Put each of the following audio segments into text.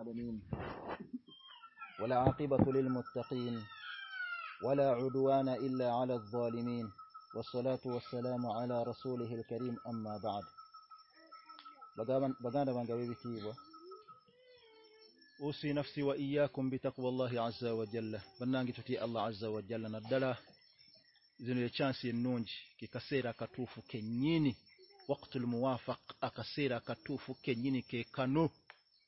العالمين ولا عاقبة للمتقين ولا عدوان إلا على الظالمين والصلاة والسلام على رسوله الكريم أما بعد بدانا من قبيب تيبا أوصي نفسي وإياكم بتقوى الله عز وجل بنانك تتي الله عز وجل ندلا زنو يتشانسي النونج كي كسيرا كتوفو كنيني وقت الموافق أكسيرا كتوفو كنيني كي كانو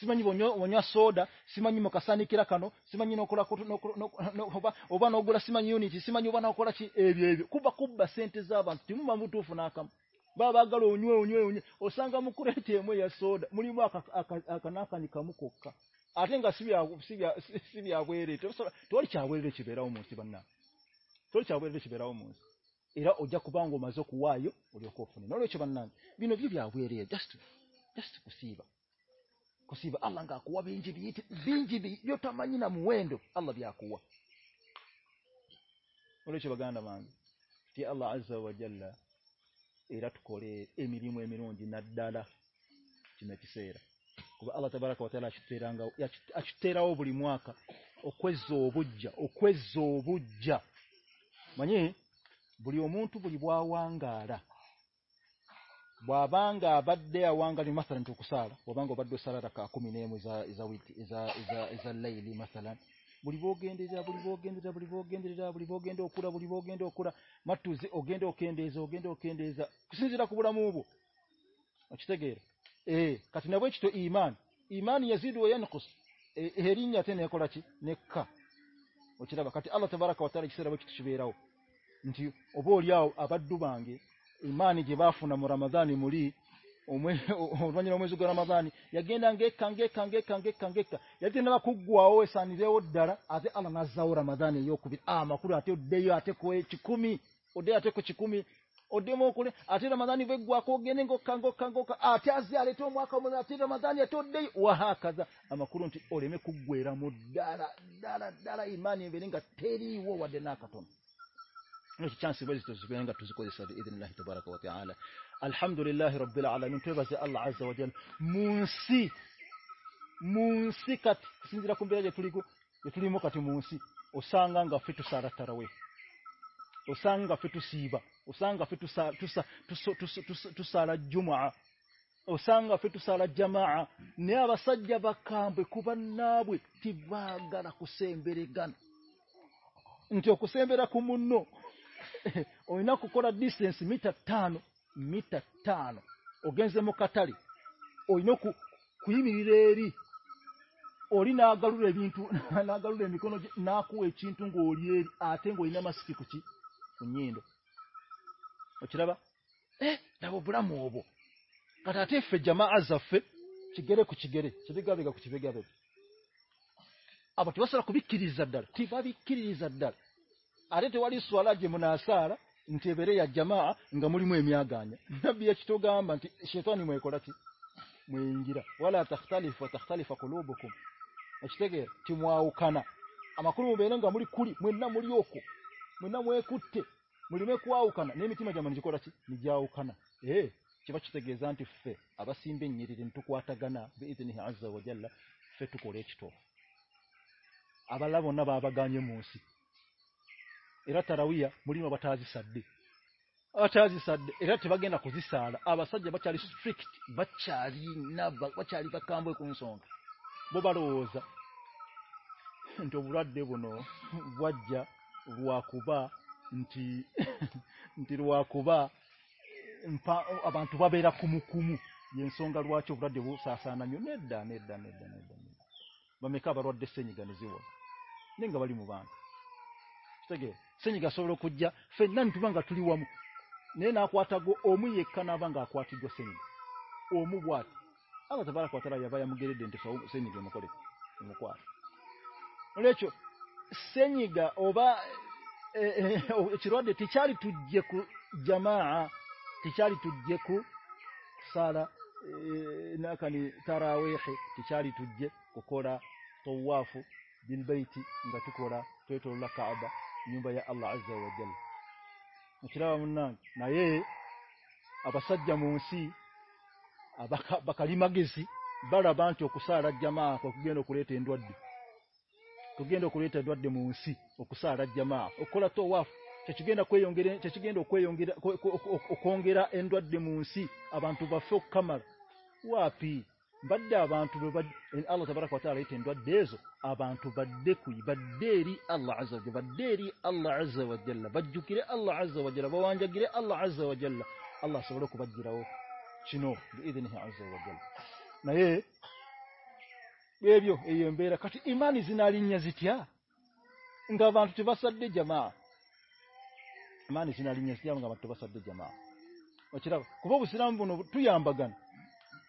سوا سمانکانو سما نا نو گرا نونی چیمانی نواسی جا تم بابنا کم بابا موقع آئی روسی بیو مجھے ادا کو مجھے بننا kusiba Allah nga kuwa bingi biiti bingi bi yotamanyi na muwendo Allah byakuwa olecho baganda mangi ti Allah azza wa jalla era tukole emirimu emirungi naddala kino kiseera kuba Allah tabaraka wa taala akiteranga akiterawo buli mwaka okwezza obujja okwezza obujja manye buli omuntu buli bwawangaala باب اگو آ گا سار بے سارا کونے مجھا لاڑبو گیندیجا ماتوے را کو بڑا موبو اچھا گیر ایمانیا دکس ایری نیڈا چھ نیک آلاتے بار بڑی آباد دبان گی مانی کے با فون راما دانی میری رام گے نا گے آتے آتے چیکمی اوی رمادانی الحمد اللہ گفے اسان گافی جما سارا جما نیا گانا گان سے گا سیچیلو اچھا با وہ بڑا موبوے فٹ جما جف گے گے آپ کو ارے تو سوال جی مسارے جامع میری میم آ گیا گا استونی می میرا لیفا تک تالفا کو بو کو گے تین اوکھانا آما کوڑی مری اکو میرے کورتیں مجھے نیم تھی مجھے کوڈاسی جانا ایم آ گے جانتی آم بھی ٹوکا گانا جلدی چھٹو آباد نام گانے موسی ارا تایا بڑی مجھے ساتھی اچھا گینا کومو کمو یہ سا سا میرا بم سینک سو روزیاں بن گا تھی وہ نہ تیچا تم تیچا تک تیچاری تجوڑا کورا نا نئے سم سی بکلی میسی بڑکس رجما لوکیٹ بھی ان کو موسیس آر جماخر اتو چکین چچین کو موسی ابان تو بو خمر جب سر جمعی سے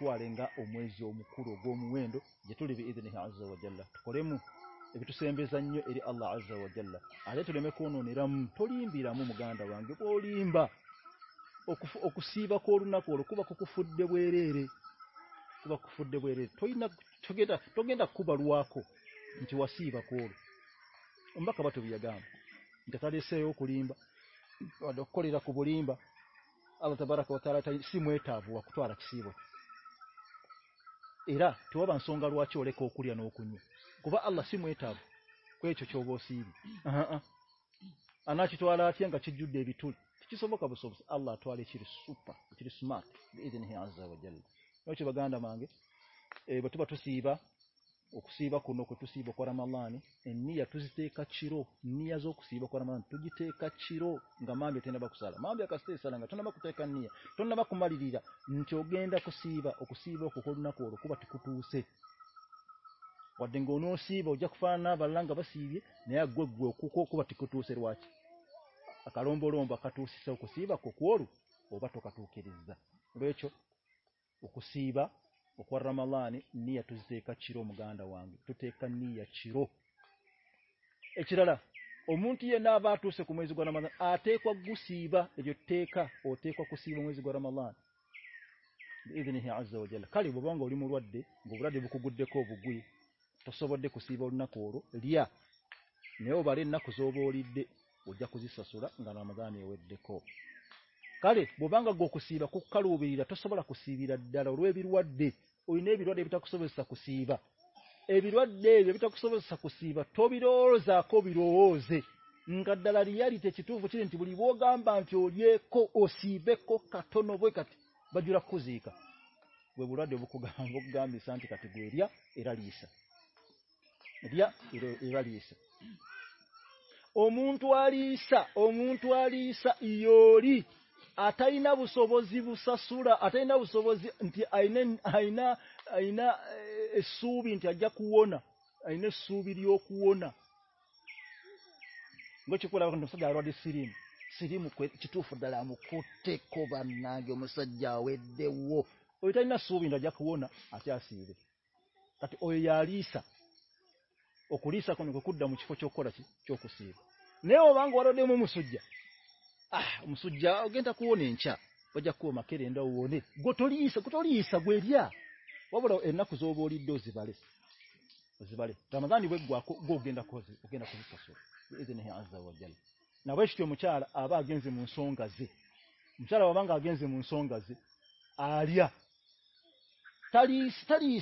رینگ گا اے جمو جیتنے آجوا درلا موبائل آلہ آجوا دے تھے کنو نیرم تھوریم بھی رام گانا دکا روا کو جواسی با کر گانے سے آلہ کو میٹرا ارا تب سنگا روا چورے کو میٹھا چوبو سی والا سب اللہ گانڈا مانگے سی با ملانیہ نی اوکسی برانتاری گین اکسی نو روا ٹیک سے کاروں بڑوں کو رام لانے چرو گانا چیرو چرادا امن کو آٹھ بوبا دے گو رو کو گو دیکھو نا کو بار نا کو دیکھ سا سورا را نیو دیکھو کالی با گوسی با تصوالا کو او نیواکی با دیتا سب کو آئی نا بو سو جی با سور اتائی نو سونے جا کو این کوئی چوکا دے سیری سیریم کو کوریسا کور چواسی چوکسی نی وہ دے مجھے سوجا گیندا کو نی ان کو میرے گھریا بابر ارنا کوری بارے رام دان گیندا گیندا دیں نابا آب آگینس گزے مجھے را گینجنگ منسو گے آری تاری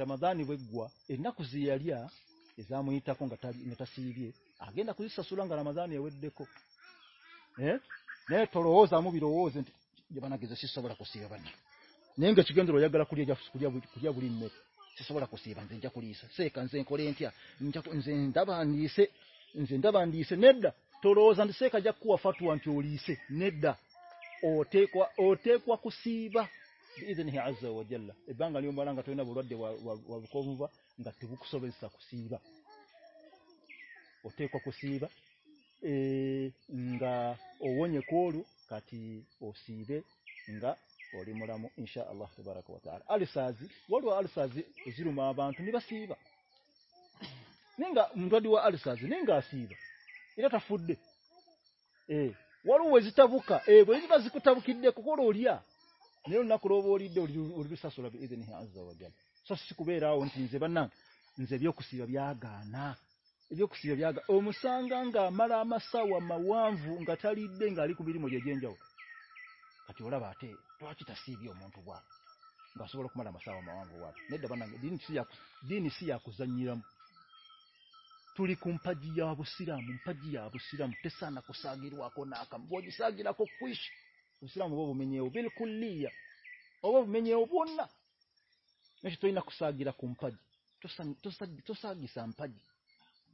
نام گوا ارنا خوری میٹا کنگاتا متأ آگے دکھو لنگو روزانہ چوری سے بنگالی با اتوسی با ایگا اویورو کارے انگا مرام ان شاء اللہ آلو ساز آل زیرومبا دوا آلو سازی ناسی فور ایواز اڑیا نیو نا کبھی اردو سا سو یہ سا سویرا جانجر کو نا مساچا مجھے انجوڑا فی سرمس نہ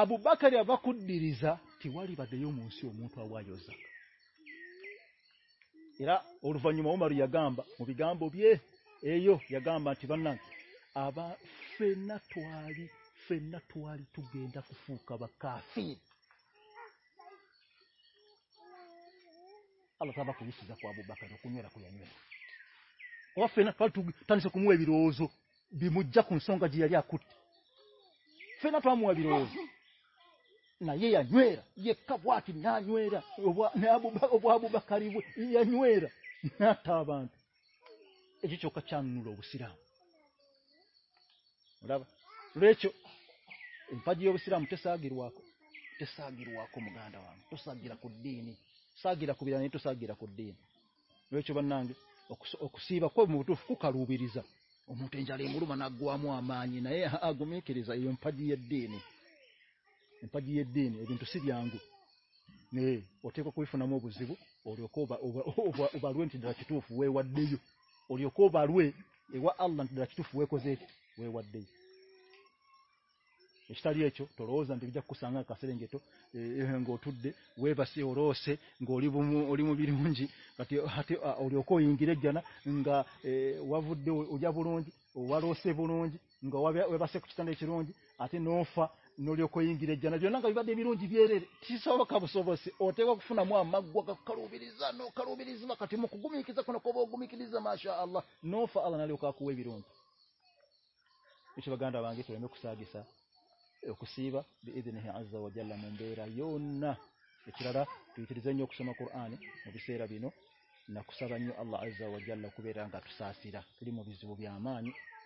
آبو باکری آواری مار گے گا ہمارے باقی جاو باخاری کو موا بھی روزو مجھا کون سا جی آخ سوا بھی روز چانوسی برابر دے نا سا دے لو بنسی بو ماروبا موٹین جا رہی مر منگوا مانی نہ تو گیاں انگو نہیں اتحا کو کوئی فون بجے گو بارے کوئی روزانہ گیٹو دے وہ روزی اویہ کوئی روزنجی ہاتھ نوا گانا نقصا گیسا نو نقصاد